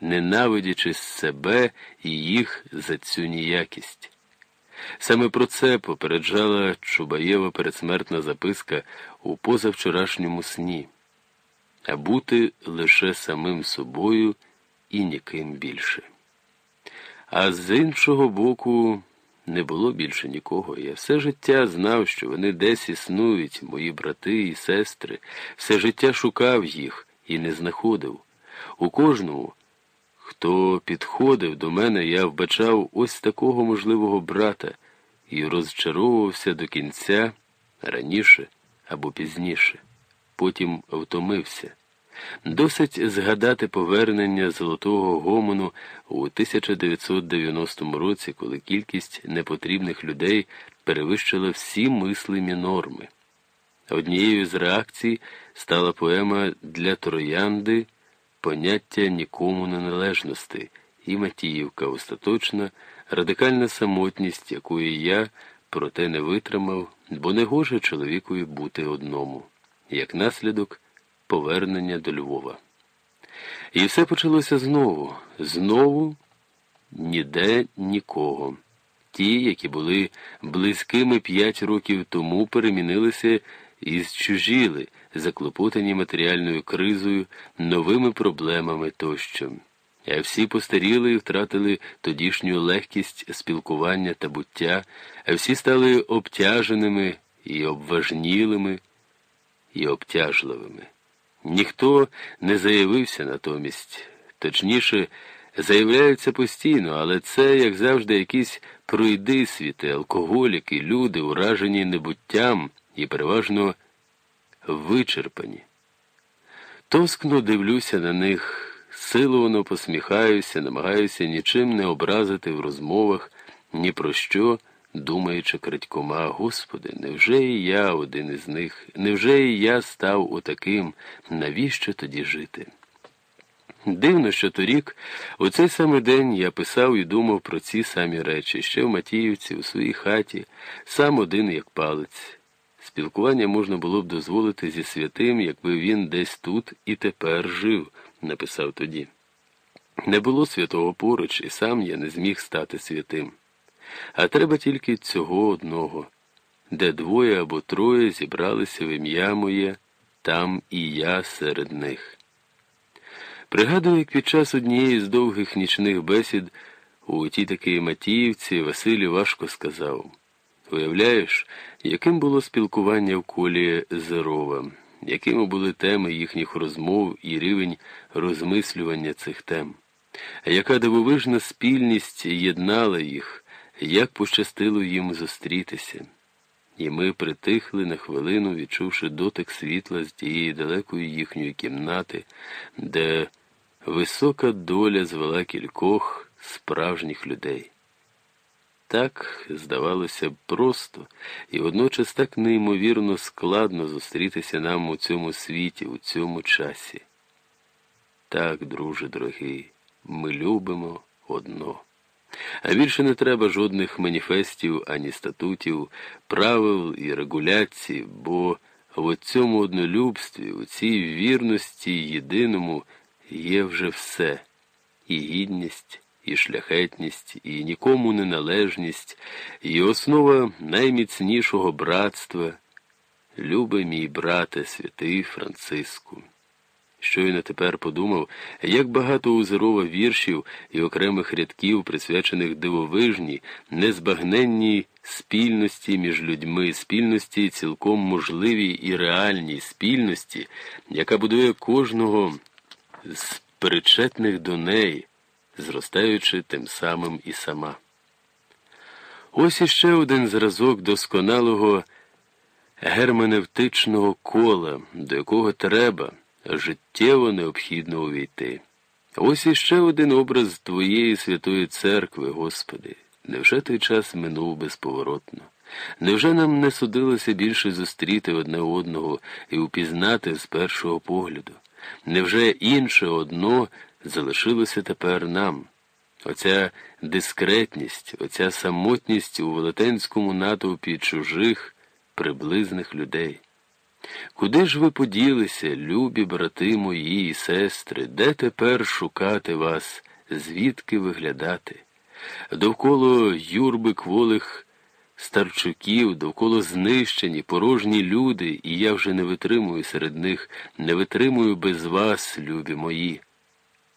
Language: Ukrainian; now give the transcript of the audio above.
ненавидячи себе і їх за цю ніякість. Саме про це попереджала Чубаєва передсмертна записка у позавчорашньому сні, а бути лише самим собою і ніким більше. А з іншого боку, не було більше нікого. Я все життя знав, що вони десь існують, мої брати і сестри, все життя шукав їх і не знаходив. У кожному, хто підходив до мене, я вбачав ось такого можливого брата і розчаровувався до кінця раніше або пізніше. Потім втомився. Досить згадати повернення Золотого Гомону у 1990 році, коли кількість непотрібних людей перевищила всі мислимі норми. Однією з реакцій стала поема для Троянди поняття нікому неналежності і Матіївка остаточна, радикальна самотність, якої я, проте не витримав, бо не гоже чоловікові бути одному. Як наслідок, повернення до Львова. І все почалося знову, знову ніде нікого. Ті, які були близькими п'ять років тому, перемінилися і зчужіли, заклопотані матеріальною кризою, новими проблемами тощо. А всі постаріли і втратили тодішню легкість спілкування та буття, а всі стали обтяженими і обважнілими і обтяжливими. Ніхто не заявився натомість, точніше, заявляються постійно, але це, як завжди, якісь пройдисвіти, алкоголіки, люди, уражені небуттям і переважно вичерпані. Тоскно дивлюся на них, силовано посміхаюся, намагаюся нічим не образити в розмовах ні про що думаючи крадькома, Господи, невже і я один із них, невже і я став отаким, навіщо тоді жити? Дивно, що торік, у цей самий день я писав і думав про ці самі речі, ще в Матіївці, у своїй хаті, сам один як палець. Спілкування можна було б дозволити зі святим, якби він десь тут і тепер жив, написав тоді. Не було святого поруч, і сам я не зміг стати святим. А треба тільки цього одного, де двоє або троє зібралися в ім'я моє, там і я серед них. Пригадую, як під час однієї з довгих нічних бесід у тій такій Матіївці Василій важко сказав Уявляєш, яким було спілкування в колі Зерова, якими були теми їхніх розмов і рівень розмислювання цих тем, яка дивовижна спільність єднала їх? Як пощастило їм зустрітися, і ми притихли на хвилину, відчувши дотик світла з тієї далекої їхньої кімнати, де висока доля звела кількох справжніх людей. Так, здавалося б, просто і водночас так неймовірно складно зустрітися нам у цьому світі, у цьому часі. Так, друже дорогий, ми любимо одно. А більше не треба жодних маніфестів, ані статутів, правил і регуляцій, бо в цьому однолюбстві, у цій вірності єдиному є вже все і гідність, і шляхетність, і нікому неналежність, і основа найміцнішого братства. Любий мій брате, святий Франциску. Щойно тепер подумав, як багато у віршів і окремих рядків, присвячених дивовижній, незбагненній спільності між людьми, спільності цілком можливій і реальній спільності, яка будує кожного з причетних до неї, зростаючи тим самим і сама. Ось іще один зразок досконалого герменевтичного кола, до якого треба життєво необхідно увійти. Ось іще один образ Твоєї святої церкви, Господи. Невже той час минув безповоротно? Невже нам не судилося більше зустріти одне одного і упізнати з першого погляду? Невже інше одно залишилося тепер нам? Оця дискретність, оця самотність у велетенському натовпі чужих приблизних людей. Куди ж ви поділися, любі брати мої і сестри, де тепер шукати вас, звідки виглядати? Довкола юрби кволих старчуків, довкола знищені, порожні люди, і я вже не витримую серед них, не витримую без вас, любі мої.